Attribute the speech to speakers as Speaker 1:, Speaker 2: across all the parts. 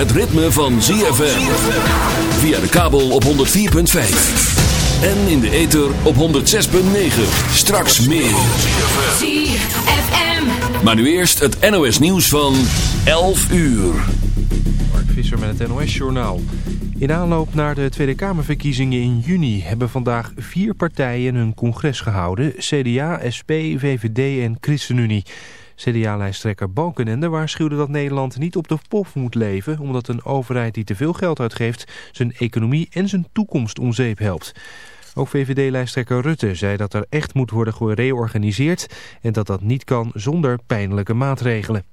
Speaker 1: Het ritme van ZFM. Via de kabel op 104.5. En in de ether op 106.9. Straks meer.
Speaker 2: ZFM.
Speaker 1: Maar nu eerst het NOS nieuws van 11 uur.
Speaker 3: Mark Visser met het NOS Journaal. In aanloop naar de Tweede Kamerverkiezingen in juni hebben vandaag vier partijen hun congres gehouden. CDA, SP, VVD en ChristenUnie. CDA-lijsttrekker Balkenende waarschuwde dat Nederland niet op de pof moet leven... omdat een overheid die te veel geld uitgeeft zijn economie en zijn toekomst om zeep helpt. Ook VVD-lijsttrekker Rutte zei dat er echt moet worden gereorganiseerd... en dat dat niet kan zonder pijnlijke maatregelen.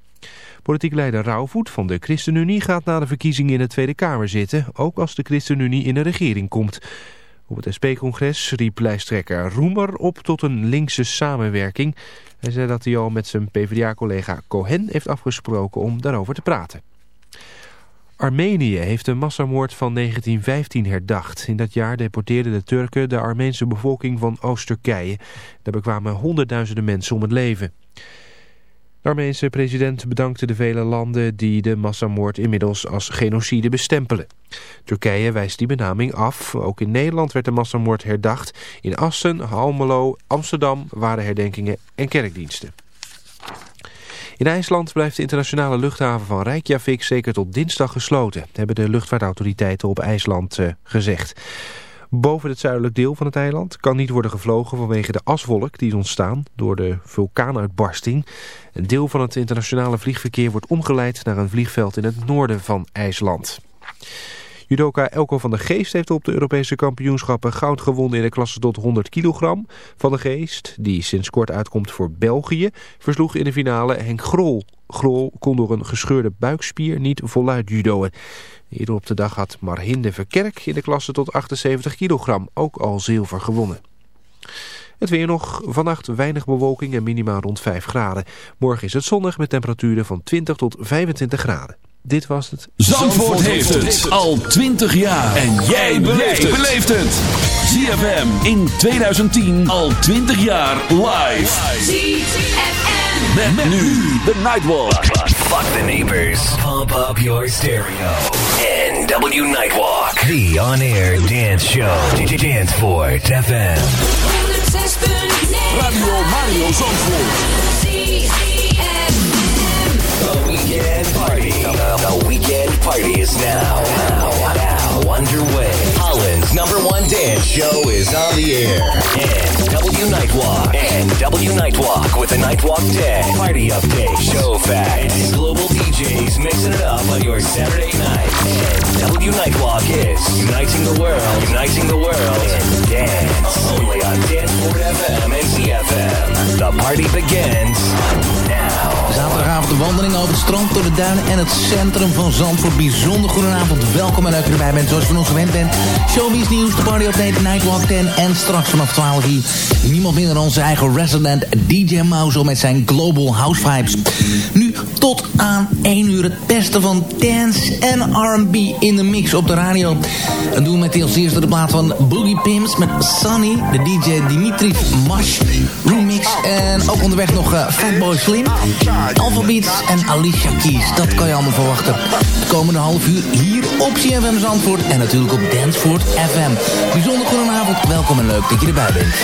Speaker 3: Politiek leider Rauwvoet van de ChristenUnie gaat na de verkiezingen in de Tweede Kamer zitten... ook als de ChristenUnie in de regering komt... Op het SP-congres riep lijsttrekker Roemer op tot een linkse samenwerking. Hij zei dat hij al met zijn PvdA-collega Cohen heeft afgesproken om daarover te praten. Armenië heeft de massamoord van 1915 herdacht. In dat jaar deporteerden de Turken de Armeense bevolking van Oost-Turkije. Daar bekwamen honderdduizenden mensen om het leven. De Armeense president bedankte de vele landen die de massamoord inmiddels als genocide bestempelen. Turkije wijst die benaming af. Ook in Nederland werd de massamoord herdacht. In Assen, Almelo, Amsterdam waren herdenkingen en kerkdiensten. In IJsland blijft de internationale luchthaven van Reykjavik zeker tot dinsdag gesloten, hebben de luchtvaartautoriteiten op IJsland uh, gezegd. Boven het zuidelijk deel van het eiland kan niet worden gevlogen vanwege de aswolk die is ontstaan door de vulkaanuitbarsting. Een deel van het internationale vliegverkeer wordt omgeleid naar een vliegveld in het noorden van IJsland. Judoka Elko van der Geest heeft op de Europese kampioenschappen goud gewonnen in de klasse tot 100 kilogram. Van der Geest, die sinds kort uitkomt voor België, versloeg in de finale Henk Grol. Grol kon door een gescheurde buikspier niet voluit judoën. Eerder op de dag had Marhinde Verkerk in de klasse tot 78 kilogram ook al zilver gewonnen. Het weer nog. Vannacht weinig bewolking en minimaal rond 5 graden. Morgen is het zonnig met temperaturen van 20 tot 25 graden. Dit was het.
Speaker 1: Zandvoort, Zandvoort heeft het al 20 jaar. En jij beleeft het. ZFM in 2010 al 20 jaar live.
Speaker 2: ZFM.
Speaker 1: Met, met nu de Nightwalk.
Speaker 4: Fuck the neighbors. Pump up your stereo. NW Nightwalk. The on-air dance show. Danceport FM.
Speaker 2: 106.9.
Speaker 1: Radio Mario Zandvoort.
Speaker 4: The weekend party. The, the weekend party is now, now, now underway. Holland's number one dance show is on the air. And W Nightwalk. And W Nightwalk with the Nightwalk 10 party update, show facts, global DJs mixing it up on your Saturday night. And W Nightwalk is uniting the world, uniting the world in dance. Only on Danceport FM and CFM. The party begins now.
Speaker 5: Zaterdagavond de wandeling over het strand, door de duinen en het centrum van Zandvoort. Bijzonder goedenavond, welkom en leuk erbij bent. Zoals je van gewend bent. Showbiz nieuws, de party update, Nightwalk 10 en straks vanaf 12 uur. Niemand minder dan onze eigen resident DJ Mouse met zijn Global House Vibes. Nu tot aan 1 uur het beste van dance en R&B in de mix op de radio. En doen we met als eerste de plaat van Boogie Pimps met Sunny, de DJ Dimitri Mash en ook onderweg nog uh, Fatboy Slim, Alphabet en Alicia Keys. Dat kan je allemaal verwachten. De komende half uur hier op CFM Zandvoort en natuurlijk op Danceford FM. Bijzonder goedenavond, welkom en leuk dat je erbij bent.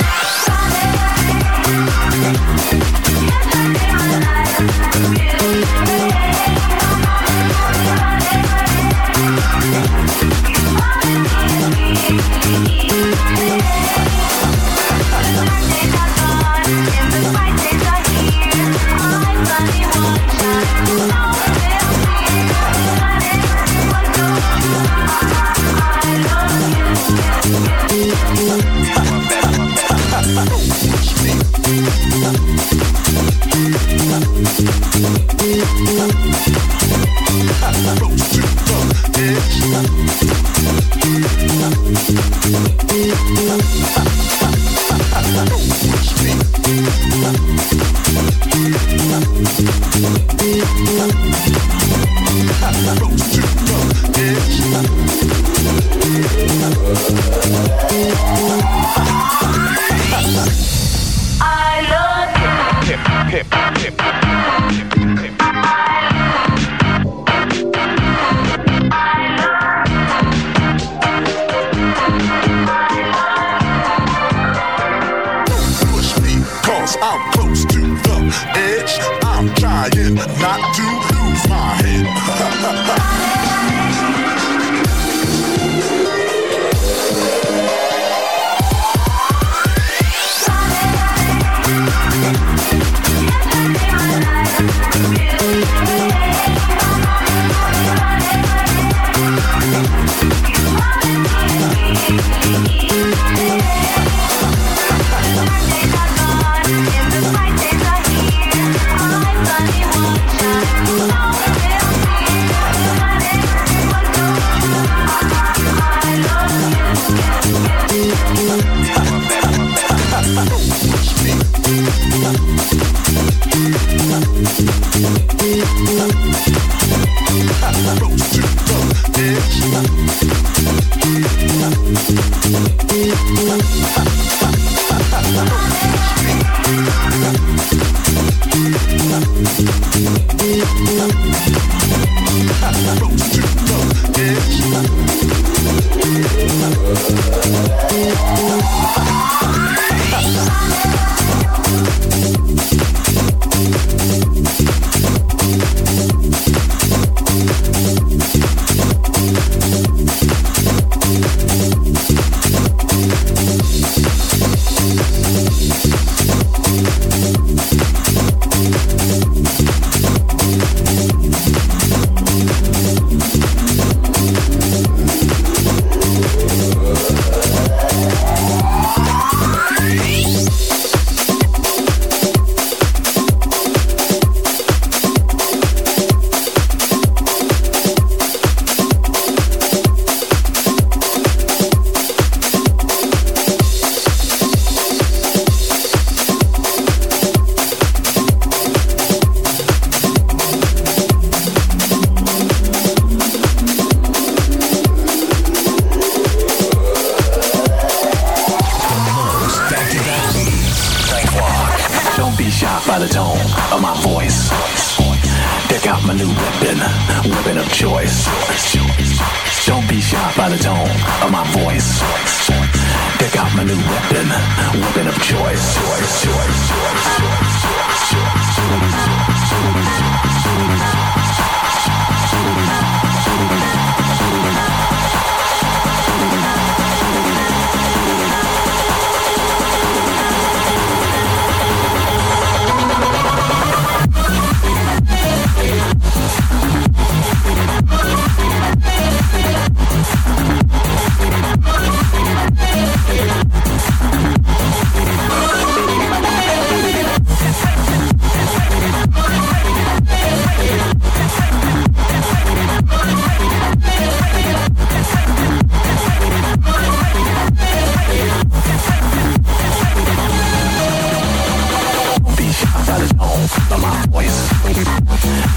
Speaker 6: weapon, weapon of choice. choice, choice, choice, choice, choice, choice, choice, choice, choice, choice.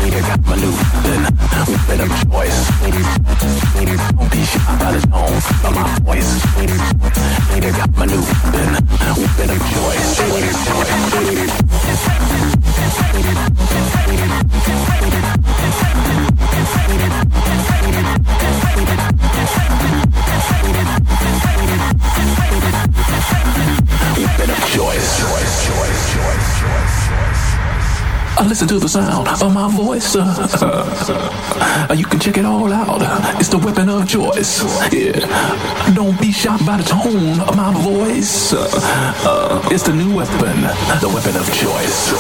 Speaker 6: Peter got my choice. Don't be shy by the tone of my voice. Choice. I listen to the sound of my voice. Uh, you can check it all out. It's the weapon of choice. Yeah. Don't be shocked by the tone of my voice. Uh, it's the new weapon, the weapon of choice.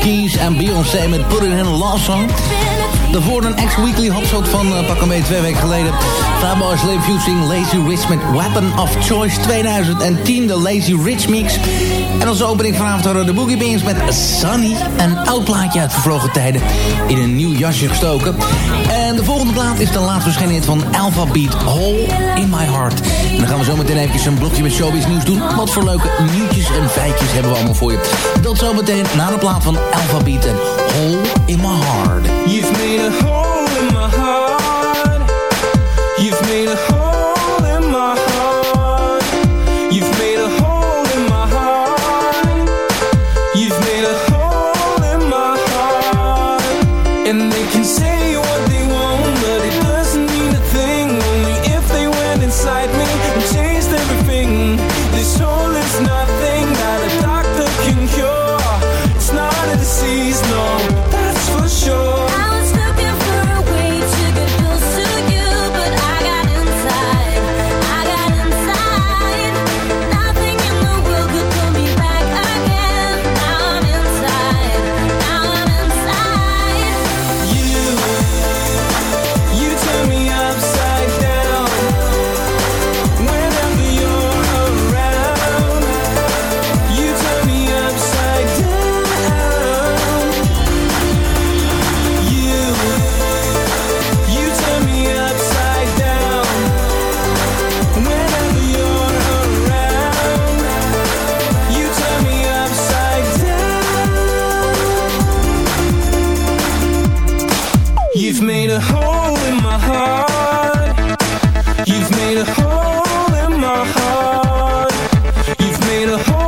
Speaker 5: Keys en Beyoncé met Put It In A Love Song. Daarvoor een ex-weekly hotshot van uh, pak een beetje twee weken geleden. Fatboy Slim Fusing Lazy Rich met Weapon of Choice 2010. De Lazy Rich Mix. En als opening vanavond hadden de Boogie Beans met Sunny. Een oud plaatje uit vervlogen tijden. In een nieuw jasje gestoken. En de volgende plaat is de laatste verschijning van Alpha Beat. Hole in My Heart. En dan gaan we zo meteen even een blokje met showbiz nieuws doen. Wat voor leuke nieuwtjes en feitjes hebben we allemaal voor je. Dat zo meteen na de plaat van Alpha Beat en Hole in My Heart.
Speaker 7: You've made a hole in my heart. You've made a made a hole in my heart. You've made a hole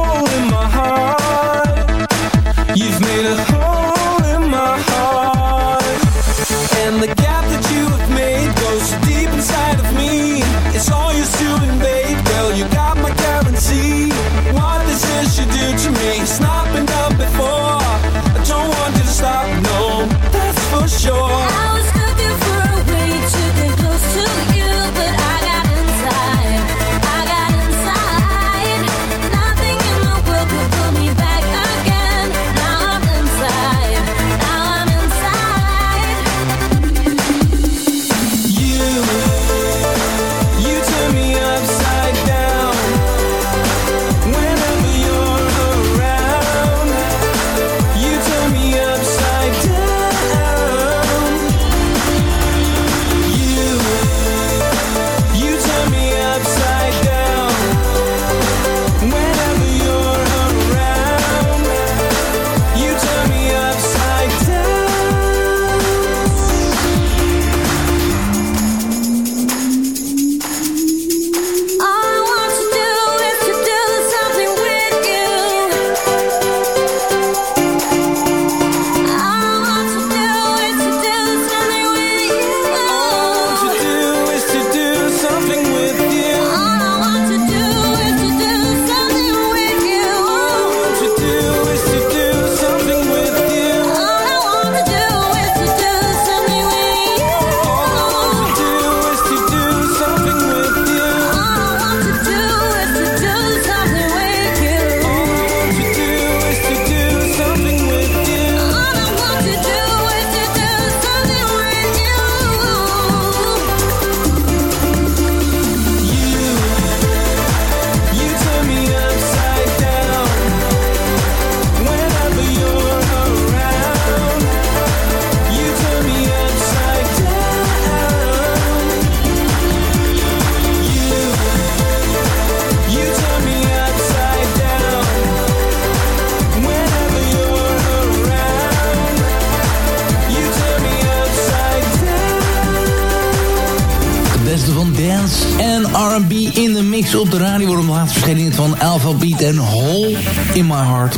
Speaker 5: mix op de radio... de laatste verschijning van Alpha Beat en Hole in My Heart.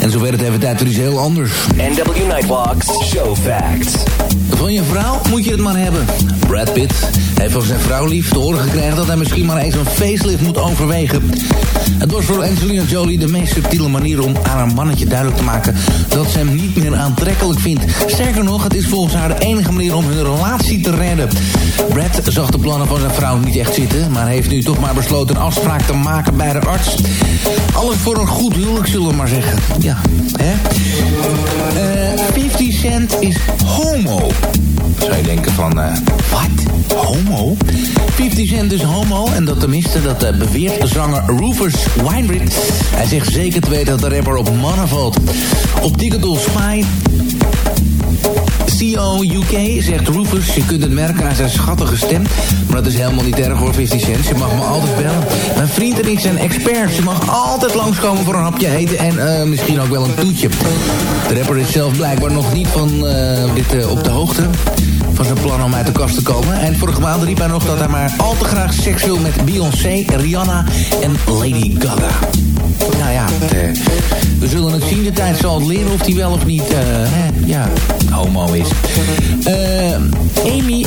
Speaker 5: En zo werd voor iets heel anders.
Speaker 4: NW Nightwalks Show Facts.
Speaker 5: Van je vrouw moet je het maar hebben. Brad Pitt heeft van zijn vrouw lief te horen gekregen... dat hij misschien maar eens een facelift moet overwegen. Het was voor Angelina Jolie de meest subtiele manier om aan haar mannetje duidelijk te maken... dat ze hem niet meer aantrekkelijk vindt. Sterker nog, het is volgens haar de enige manier om hun relatie te redden. Brad zag de plannen van zijn vrouw niet echt zitten... maar maar heeft nu toch maar besloten een afspraak te maken bij de arts. Alles voor een goed huwelijk, zullen we maar zeggen. Ja, hè? Eh, 50 Cent is homo. Zou je denken van, eh, wat? Homo? 50 Cent is homo en dat tenminste, dat eh, beweert de zanger Rufus Weinrich. Hij zegt zeker te weten dat de rapper op mannen valt. Op Digital Spy CO UK zegt Rufus, je kunt het merken aan zijn schattige stem. Maar dat is helemaal niet erg hoor, 50 cent. Je mag me altijd bellen. Mijn vriend en ik zijn experts. Je mag altijd langskomen voor een hapje eten en eh, misschien ook wel een toetje. De rapper is zelf blijkbaar nog niet van eh, dit eh, op de hoogte van zijn plan om uit de kast te komen. En vorige maand riep hij nog dat hij maar al te graag seks wil met Beyoncé, Rihanna en Lady Gaga. Nou ja, eh, we zullen het zien. De tijd zal het leren of hij wel of niet eh, hè, ja, homo is. Eh, Amy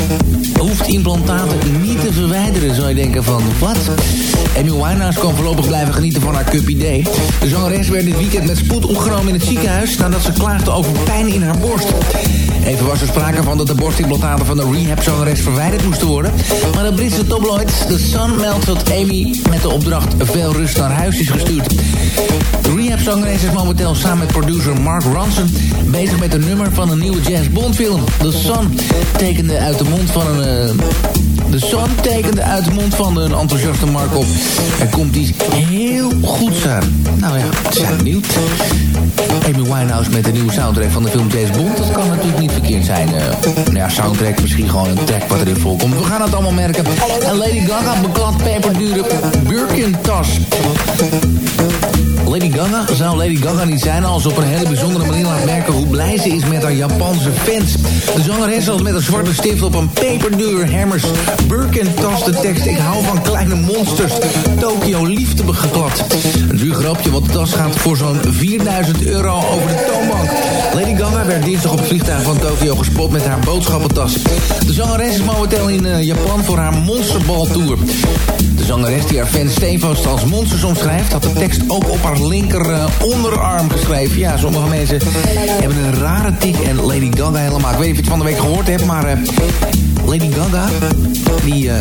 Speaker 5: hoeft implantaten niet te verwijderen, zou je denken van wat? Amy Winehouse kan voorlopig blijven genieten van haar cuppy day. De zangeres werd dit weekend met spoed opgenomen in het ziekenhuis... nadat ze klaagde over pijn in haar borst. Even was er sprake van dat de borstimplantaten van de rehab-zangeres verwijderd moesten worden. Maar de Britse tabloid The Sun meldt dat Amy met de opdracht veel rust naar huis is gestuurd. De rehab-zangeres is momenteel samen met producer Mark Ronson bezig met een nummer van een nieuwe James Bond film. The Sun tekende uit de mond van een... eh, de Sun tekende uit de mond van een enthousiaste Mark op. Er komt iets heel goeds aan. Nou ja, zijn benieuwd. Amy Winehouse met de nieuwe soundtrack van de film James Bond. Dat kan natuurlijk niet verkeerd zijn. Eh, nou ja, soundtrack, misschien gewoon een track wat erin voorkomt. We gaan het allemaal merken. En Lady Gaga beklad peperdure Birkin-tas. Lady Gaga zou Lady Gaga niet zijn als op een hele bijzondere manier laat merken hoe blij ze is met haar Japanse fans. De zangeres had met een zwarte stift op een peperduur Hermers Birkin-tas de tekst Ik hou van kleine monsters, Tokyo liefde geklad. Een duur grapje, want de tas gaat voor zo'n 4000 euro over de toonbank. Lady Gaga werd dinsdag op het vliegtuig van Tokio gespot met haar boodschappentas. De zangeres is momenteel in eh, Japan voor haar monsterbaltour. De zangeres die haar fans steenvast als monsters omschrijft... had de tekst ook op haar linker eh, onderarm geschreven. Ja, sommige mensen hebben een rare tik en Lady Gaga helemaal. Ik weet niet of je het van de week gehoord hebt, maar... eh, Lady Gaga, die eh,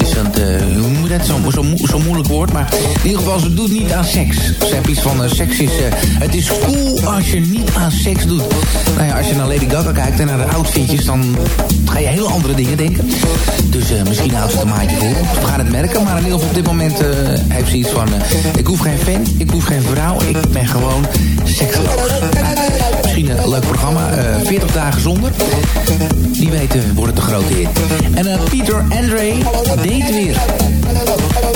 Speaker 5: is eh, hoe moet dat, zo, zo, zo moeilijk woord, maar in ieder geval, ze doet niet aan seks. Ze heeft iets van, seks het is cool als je niet aan seks doet. Nou ja, als je naar Lady Gaga kijkt en naar de outfitjes, dan ga je hele andere dingen denken. Dus misschien houdt ze het een maandje voor. We gaan het merken, maar in ieder geval op dit moment heeft ze iets van, ik hoef geen fan, ik hoef geen vrouw, ik ben gewoon seksloos. Misschien een leuk programma. eh 40 dagen zonder. Die weten wordt het een grote hit. En eh, Peter Andre date weer.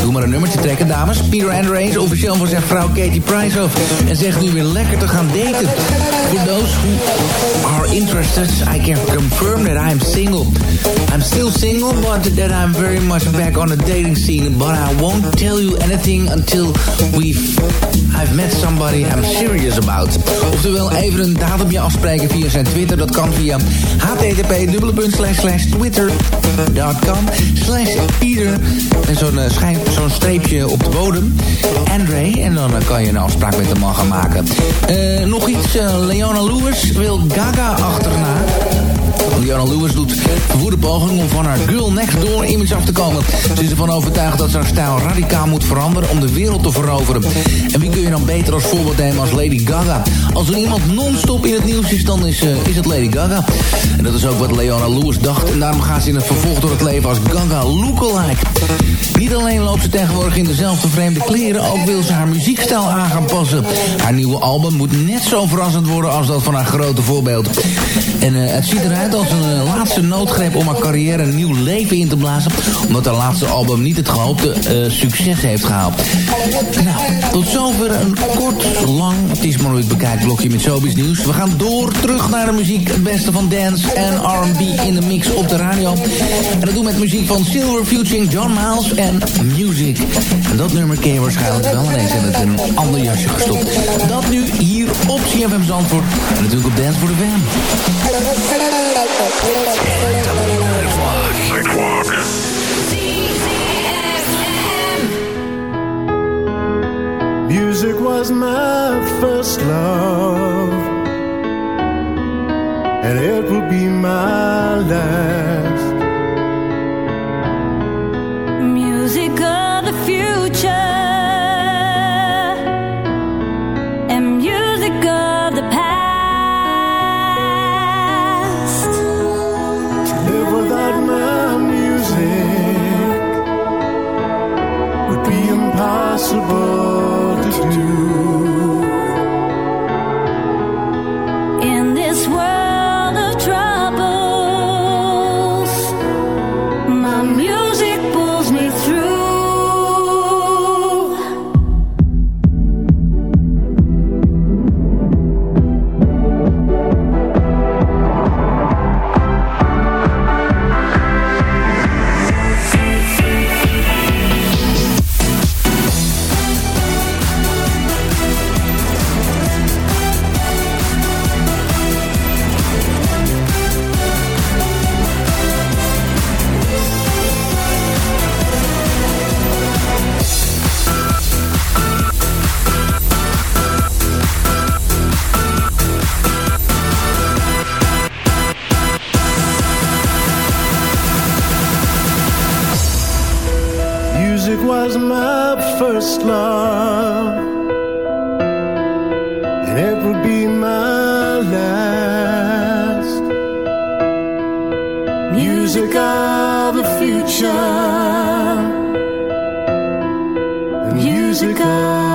Speaker 5: Doe maar een nummertje trekken, dames. Peter Andre is officieel van zijn vrouw Katie Price af. En zegt nu weer lekker te gaan daten. For those who are interested, I can confirm that I'm single. I'm still single, but that I'm very much back on the dating scene. But I won't tell you anything until we've I've met somebody I'm serious about. Oftewel even een datumje afspreken via zijn Twitter. Dat kan via http://twitter.com slash Peter. En zo'n eh, schijn- zo'n streepje op de bodem. Andre. En dan eh, kan je een afspraak met de man gaan maken. Eh, nog iets. Leona Lewis wil Gaga achterna. Leona Lewis doet verwoede poging om van haar Girl Next Door image af te komen. Ze is ervan overtuigd dat ze haar stijl radicaal moet veranderen om de wereld te veroveren. En wie kun je dan beter als voorbeeld nemen als Lady Gaga? Als er iemand non-stop in het nieuws is, dan is, eh, is het Lady Gaga. En dat is ook wat Leona Lewis dacht. En daarom gaat ze in het vervolg door het leven als Gaga lookalike. Niet alleen loopt ze tegenwoordig in dezelfde vreemde kleren, ook wil ze haar muziekstijl aan gaan passen. Haar nieuwe album moet net zo verrassend worden als dat van haar grote voorbeeld. En eh, het ziet eruit als een eh, laatste noodgreep om haar carrière een nieuw leven in te blazen. Omdat haar laatste album niet het gehoopte eh, succes heeft gehaald. Nou, tot zover een kort, lang, het is maar het bekijkt, blokje met showbiz nieuws. We gaan door, terug naar de muziek. Het beste van dance en R&B in de mix op de radio. En dat doen we met muziek van Silver Futuring, John Miles en Music. En dat nummer ken je waarschijnlijk wel en het in een ander jasje gestopt. Dat nu hier op CFM Zandvoort. En natuurlijk op Dance voor de Fam.
Speaker 8: Music was my first love, and it will be my last. My last. Music of the future, music of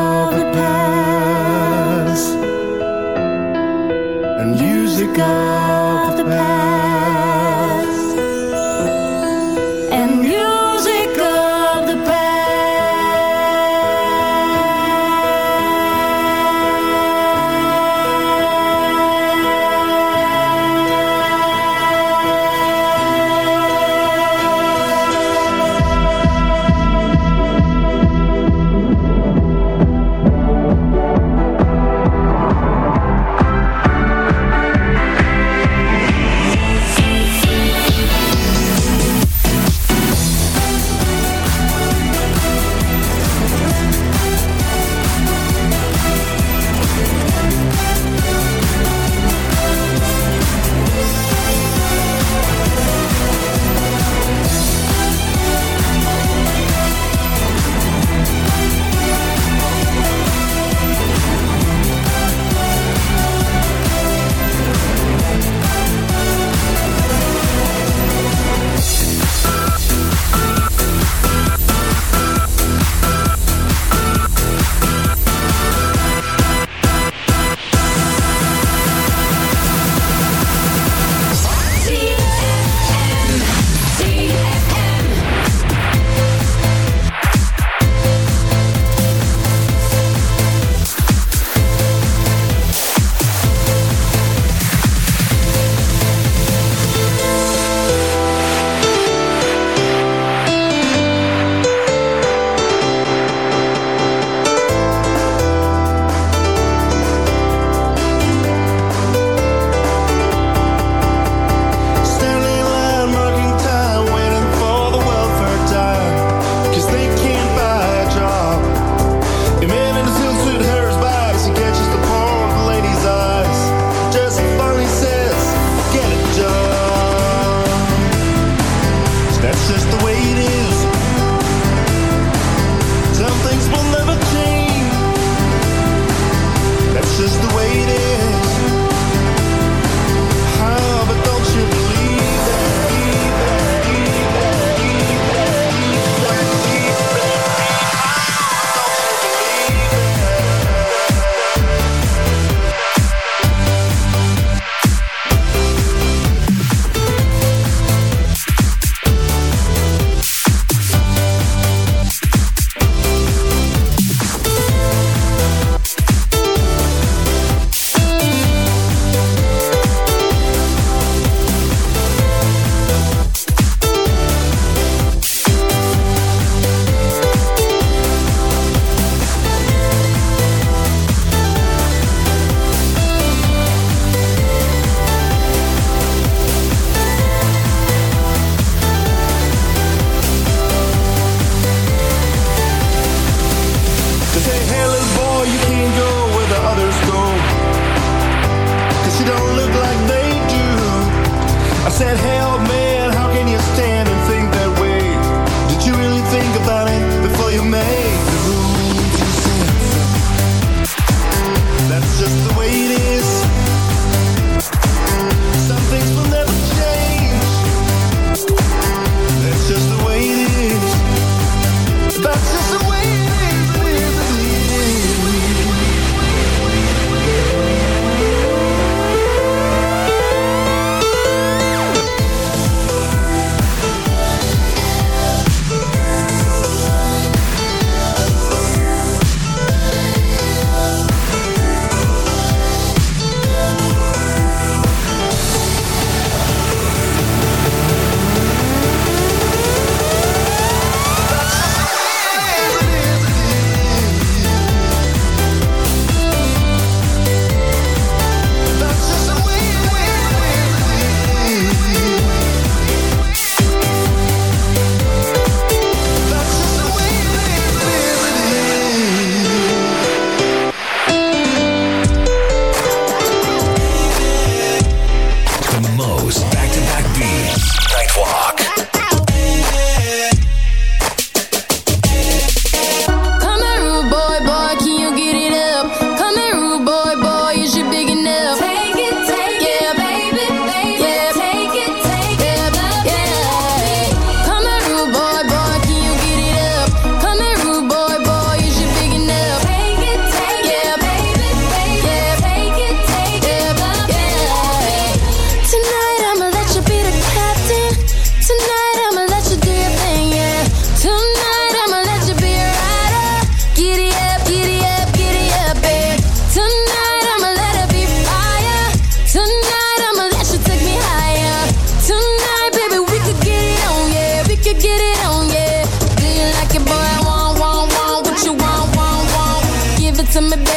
Speaker 2: to me,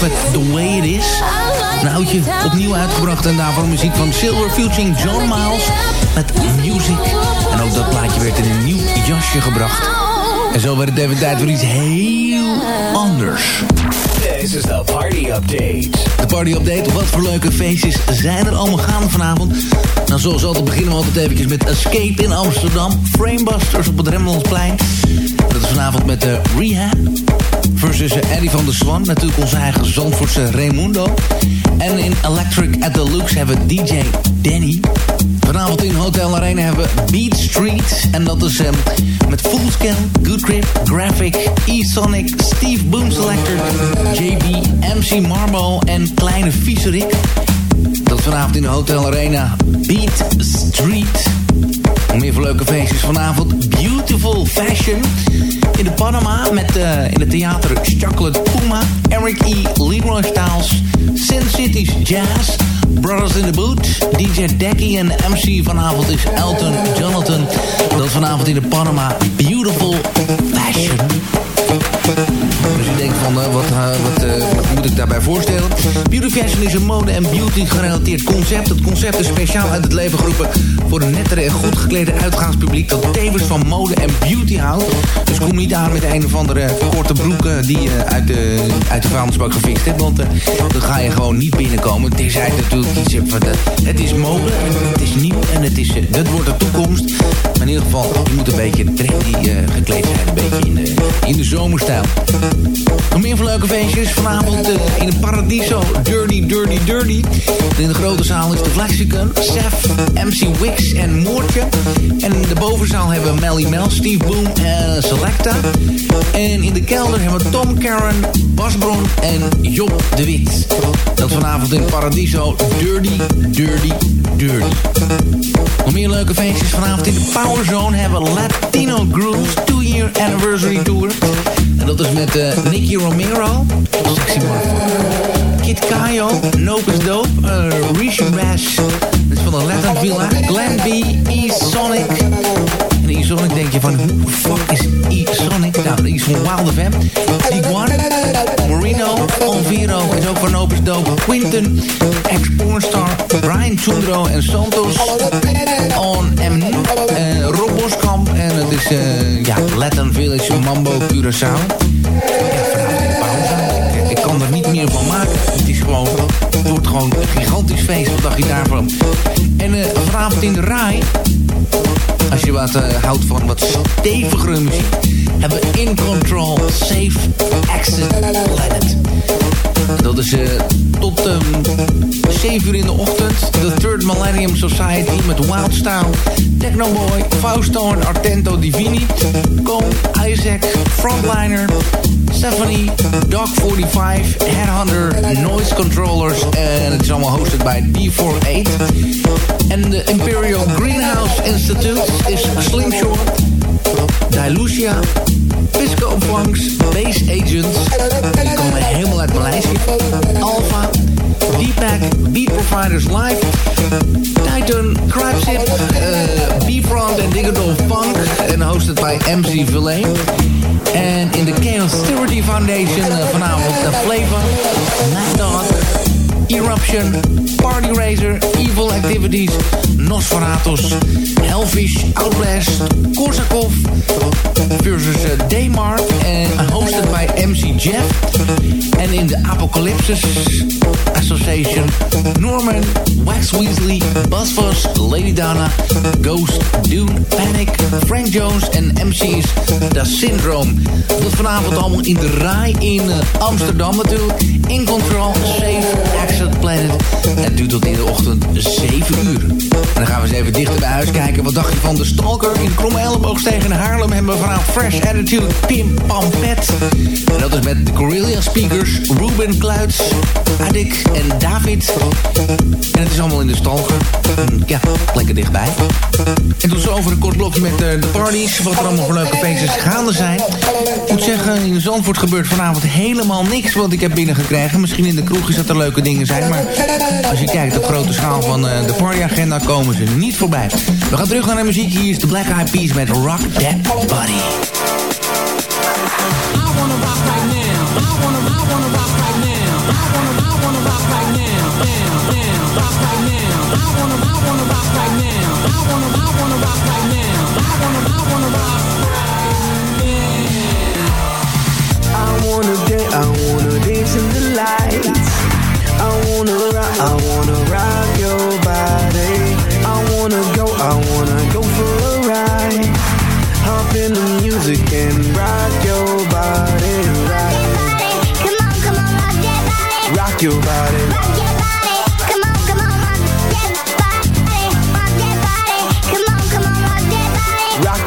Speaker 5: Met The Way It Is. Een oudje opnieuw uitgebracht en daarvoor muziek van Silver featuring John Miles met Music. En ook dat plaatje werd in een nieuw jasje gebracht. En zo werd het even tijd voor iets heel anders.
Speaker 4: This is the party update.
Speaker 5: De party update, wat voor leuke feestjes zijn er allemaal gaande vanavond? Nou, zoals altijd beginnen we altijd eventjes met Escape in Amsterdam. Framebusters op het Rembrandtsplein. Dat is vanavond met de Rehab. Versus Eddie van der Swan. Natuurlijk onze eigen Zandvoortse Raimundo. En in Electric at the Lux hebben we DJ Danny. Vanavond in Hotel Arena hebben we Beat Street. En dat is eh, met Fullscale, Good Grip, Graphic, E-Sonic, Steve Boom Selector, JB, MC Marbo en Kleine Vieserik. Vanavond in de Hotel Arena. Beat Street. Nog meer voor leuke feestjes vanavond. Beautiful Fashion. In de Panama met eh, in het theater Chocolate Puma. Eric E. Leroy Styles. Sin City's Jazz. Brothers in the Boot. DJ Decky en de MC vanavond is Elton Jonathan. Dat vanavond in de Panama. Beautiful Fashion. Dus je denkt van, eh, wat, eh, eh, wat moet ik daarbij voorstellen? Beauty Fashion is een mode- en beauty-gerelateerd concept. Het concept is speciaal uit het leven geroepen voor een nettere en goed geklede uitgaanspubliek... dat tevens van mode en beauty houdt. Dus kom niet aan met een of andere korte broeken die je uit de, uit de vuilnisbak hebt. Want eh, dan ga je gewoon niet binnenkomen. Tenzij natuurlijk iets hebt van, het is mode, het is nieuw en het is, eh, dat wordt de toekomst. Maar in ieder geval, je moet een beetje trendy eh, gekleed zijn. Een beetje in de, in de zomerstijl. Nog meer van leuke feestjes. Vanavond eh, in het Paradiso. Dirty, dirty, dirty. In de grote zaal is de Flexicon. Sef, MC En Moortje. En in de bovenzaal hebben we Melly Mel, Steve Boom en Selecta. En in de kelder hebben we Tom Karen, Bas Bron en Job de Wit. Dat vanavond in Paradiso. Dirty, dirty, dirty. Nog meer leuke feestjes. Vanavond in de Power Zone hebben we Latino Grooves 2-year Anniversary Tour. En dat is met eh, Nicky Romero. Sexy. Kid Kayo, Nopus Dope, uh, Rishi Bash. Dat is van de Latin Villa. Glenn B, E-Sonic. En E-Sonic denk je van, hoe de fuck is E-Sonic? Nou, die is van Wild FM. Tiguan, Marino, Alviro is ook van Nopus Dope. Quinten, ex-pornstar, Brian Chundro en Santos. On M, eh Rob Boskamp. En het is, eh, ja, Latin Village, Mambo, Curaçao. Wordt gewoon een gigantisch feest. Wat dacht je daarvan? En eh, vanavond in de Rai, als je wat eh, houdt van wat stevigere muziek, hebben we In Control Safe Exit Planet. Dat is eh, tot ehm 7 uur in de ochtend. The Third Millennium Society met Wild Style, Technoboy, Fausto en Artento Divini, Cole, Isaac, Frontliner, Stephanie, Dog 45, Headhunter, Noise Controllers. En het is allemaal hosted bij D48. En de Imperial Greenhouse Institute is Slim Short, Dilucia, Pisco Punks, Base Agents. Die komen helemaal uit Maleisië. Alpha, Deepak, Beat Providers Live, Titan, Crabsip, uh, B-Front en Digital Funk. En hosted bij MC Villain. En in de Chaos Security Foundation uh, vanavond uh, Flavor, Night Dog, Eruption, Party Racer, Evil Activities, Nosferatus, Hellfish, Outlast, Korsakov Jeff. In de Apocalypsis Association... Norman, Wax Weasley, Fuzz, Lady Dana, Ghost, Dune, Panic, Frank Jones en MC's The Syndrome. Dat vanavond allemaal in de RAI in eh, Amsterdam natuurlijk. In Control, Safe, Exit Planet. Het duurt tot in de ochtend 7 uur. En dan gaan we eens even dichter bij huis kijken. Wat dacht je van de Stalker in Kromme in Haarlem? Hebben we vanavond Fresh Attitude, Pim Pam Pet. En dat is met de Corelia Speakers, Ruben Kluits, Adik en David. En het is allemaal in de Stalker. Hm, Ja, lekker dichtbij. En toen zo over een kort blokje met eh, de parties. Wat er allemaal voor leuke feestjes gaande zijn. Ik moet zeggen, in Zandvoort gebeurt vanavond helemaal niks wat ik heb binnengekregen. Misschien in de kroegjes dat er leuke dingen zijn. Maar als je kijkt op grote schaal van eh, de partyagenda komen ze niet voorbij. We gaan terug naar de muziek. Hier is de Black Eyed Peas met Rock That Body.
Speaker 9: Music and rock your body,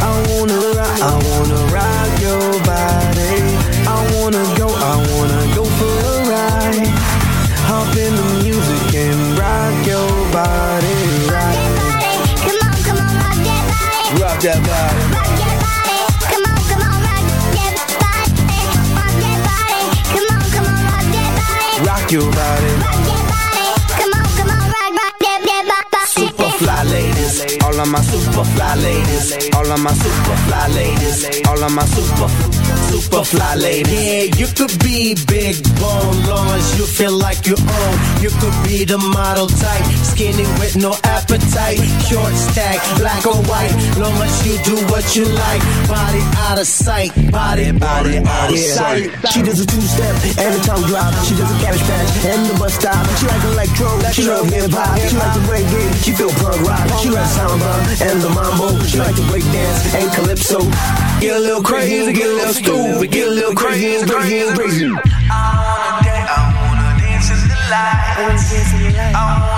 Speaker 10: I wanna buy wanna rock
Speaker 9: your body. I wanna go, I wanna
Speaker 10: that body.
Speaker 9: Rock that body.
Speaker 10: Come on, come on, rock that body. Rock that body. Come on, come on, rock that body.
Speaker 9: Rock your body.
Speaker 10: Rock body. Come on, come on, rock, rock that, that body.
Speaker 9: Super fly ladies, all of my super fly ladies, all of my super fly ladies, all of my super, super fly lady.
Speaker 11: Yeah, you could be big bone, long as you feel like you own. You could be the model type, skinny with no appetite. Short stack, black or white, long as you do what you like. Body out of sight, body, body out of sight.
Speaker 9: She does a two-step and a tongue drop. She does a cabbage patch and the bus stop. She like electro, she love hip hop. She like the reggae, she feel punk rock. She like samba and the mambo. She like to break dance and calypso. Get a little crazy, get a little stupid, get a little crazy and crazy crazy. I wanna dance, I wanna dance in the. I wanna rock,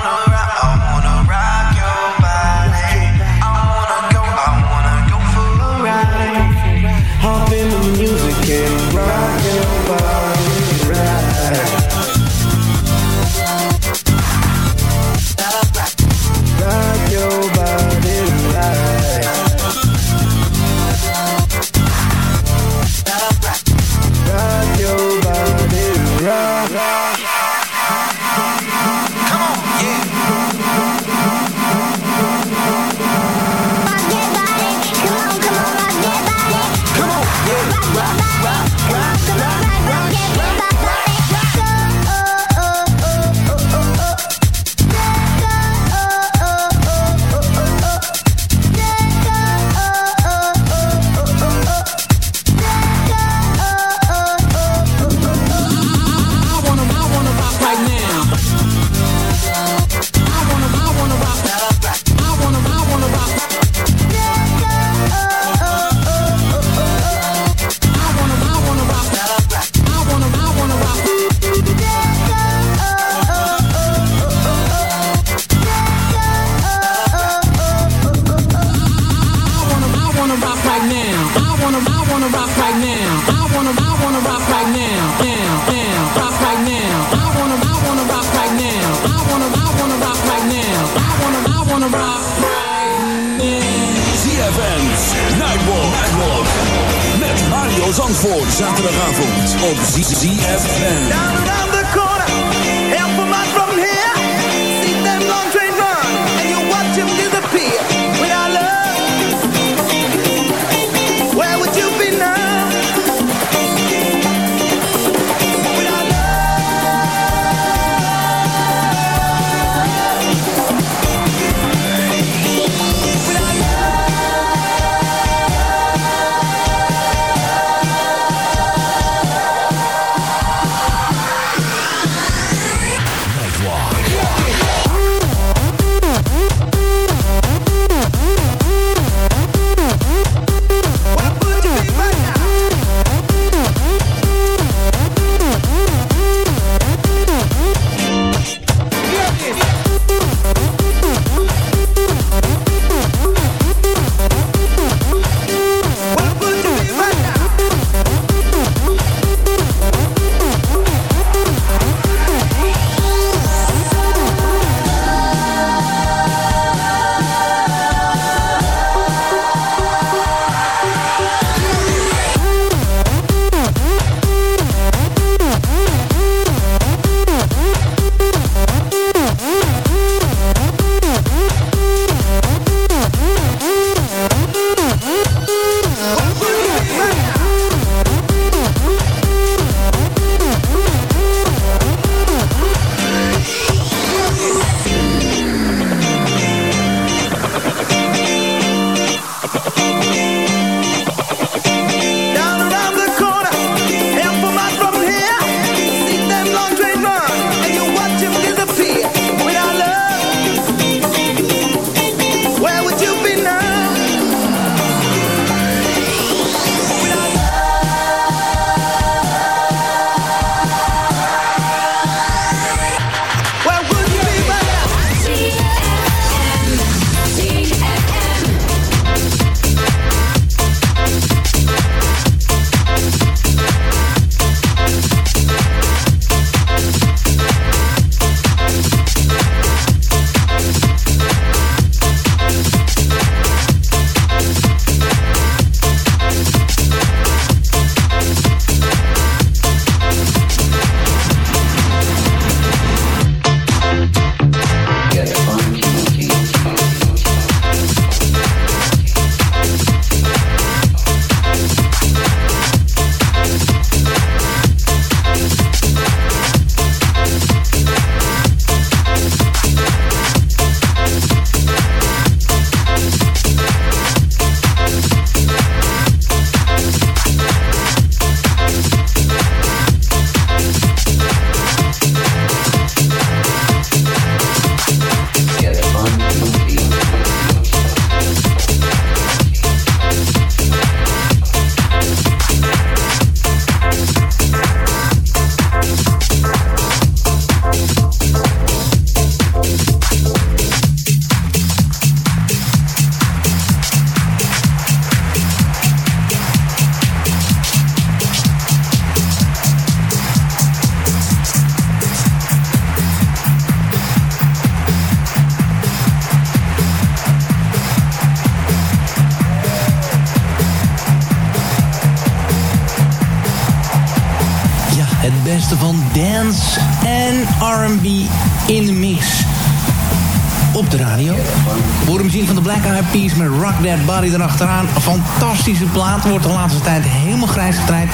Speaker 5: That Body erachteraan. Fantastische plaat. Wordt de laatste tijd helemaal grijs gedraaid.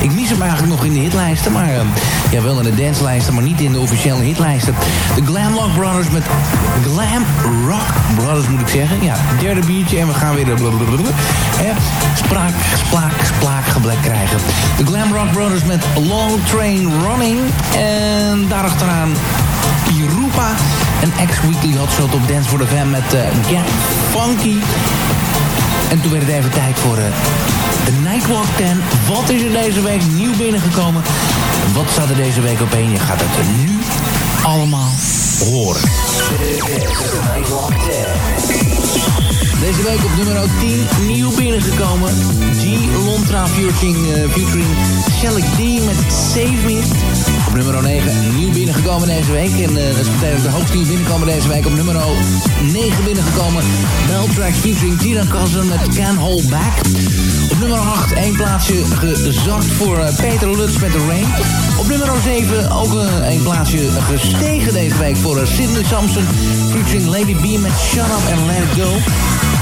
Speaker 5: Ik mis hem eigenlijk nog in de hitlijsten. Maar eh, ja, wel in de danslijsten, maar niet in de officiële hitlijsten. De Glam Rock Brothers met Glam Rock Brothers moet ik zeggen. Ja, derde biertje en we gaan weer de blablabla. Spraak, splaak, splaak geblek krijgen. De Glam Rock Brothers met Long Train Running. En daarachteraan Pirupa. Een ex-weekly hotshot op Dance for the Fam met eh, Get Funky. En toen werd het even tijd voor eh, de Nightwalk 10. Wat is er deze week nieuw binnengekomen? Wat staat er deze week op één? Je gaat het nu allemaal horen. Deze week op nummer 10 nieuw binnengekomen. G. Sinatra featuring, eh, featuring Shelly D met Save Me. Op nummer 9 nieuw binnengekomen deze week. En eh, dat is meteen de hoogste nieuw binnenkomen deze week. Op nummer 9 binnengekomen. Beltrax featuring Tina Cousin met Can Hold Back. Nummer 8 één plaatsje gezakt voor eh, Peter Lutz met The Rain. Op nummer 7 ook eh, één plaatsje gestegen deze week voor eh, Sidney Samson. Featuring Lady B met Shut Up and Let It Go.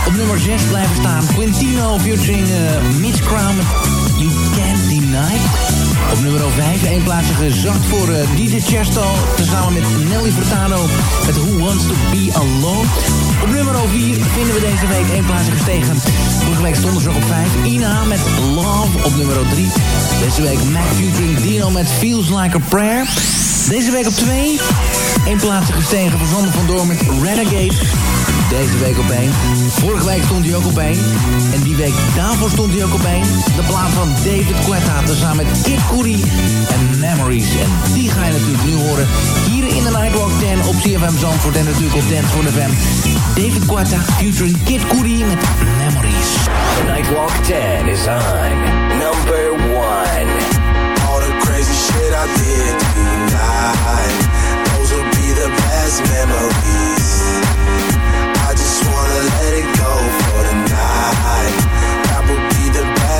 Speaker 5: Op nummer 6 blijven staan Quintino featuring Mitch Crown You Can't Deny. Op nummer 5 één plaatsje gezakt voor uh, DJ Chesto. Tezamen met Nelly Furtado met Who Wants to Be Alone. Op nummer 4 vinden we deze week één plaatsje gestegen. Vorige week stonden ze op 5. Ina met Love op nummer 3. Deze week Mac featuring Dino met Feels Like a Prayer. Deze week op 2. Eén plaatsje gestegen voor van Door met Renegade. Deze week op 1. Vorige week stond hij ook op 1. En die week daarvoor stond hij ook op 1. De plaat van David Guetta tezamen met Kid Cudi en Memories. En die ga je natuurlijk nu horen hier in de Nightwalk 10 op CFM Zandvoort en natuurlijk op Dance for FM. David Guetta featuring Kid Cudi met Memories.
Speaker 4: The Nightwalk 10 is on. Number 1.
Speaker 12: All the crazy shit I did tonight. Those will be the best memories.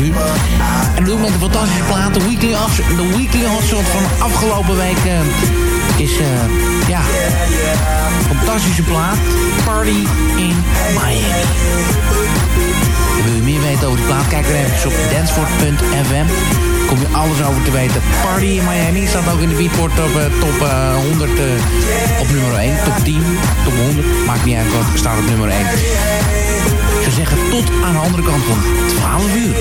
Speaker 5: 12 uur. En dat doen met een fantastische plaat. De Weekly, de weekly Hotshot van afgelopen week eh, is, eh, ja, fantastische plaat. Party in Miami. Wil je meer weten over die plaat? Kijk er even op danceford.fm. Kom je alles over te weten. Party in Miami staat ook in de beatport eh, top eh, 100 eh, op nummer 1. Top 10, top 100. Maakt niet uit staat op nummer 1. Zou zeggen tot aan de andere kant van 12 uur.